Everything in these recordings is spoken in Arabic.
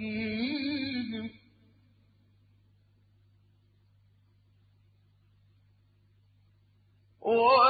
يزكيهم وَ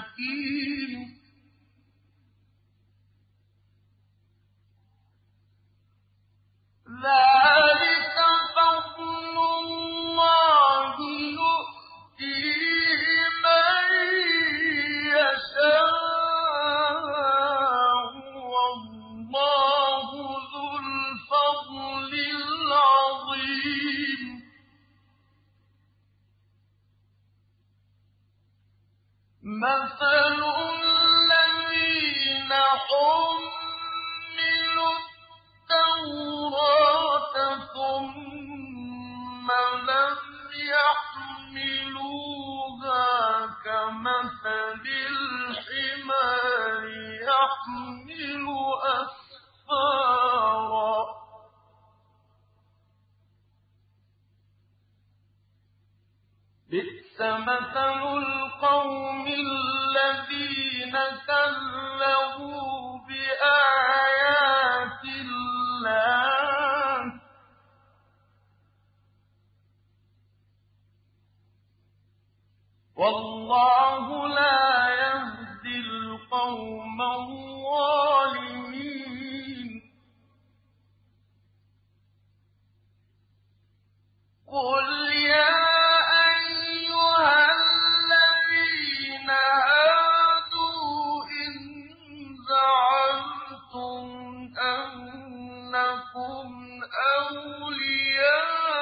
حكيم مَثَلُ الَّذِينَ حُمِّلُوا التَّوْرَاةَ ثُمَّ لَمْ يَحْمِلُوهَا كَمَثَلِ الْحِمَارِ يَحْمِلُ أَسْفَارًا بئس مثل القوم الذين كذبوا بآيات الله. والله لا يهدي القوم الظالمين. قل لكم أولياء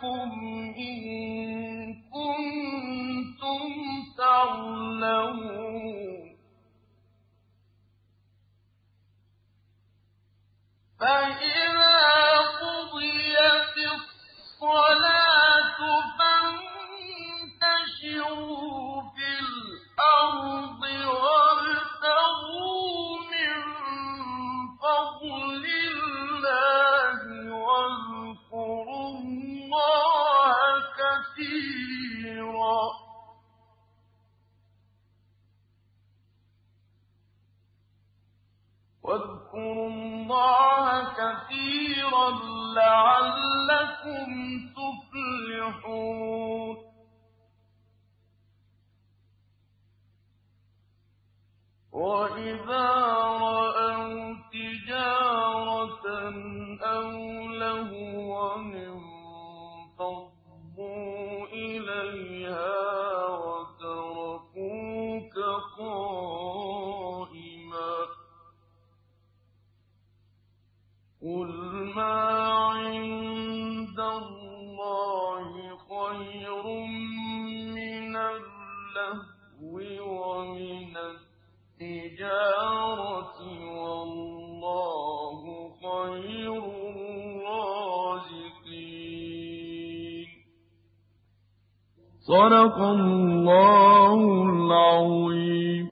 لَّكُمْ إِن كُنتُمْ تَعْلَمُونَ. فَإِذَا اللَّهَ كَثِيرًا لَّعَلَّكُمْ تُفْلِحُونَ. وَإِذَا وَاللَّهُ خَيْرُ الرَّازِقِينَ. صدق الله العظيم.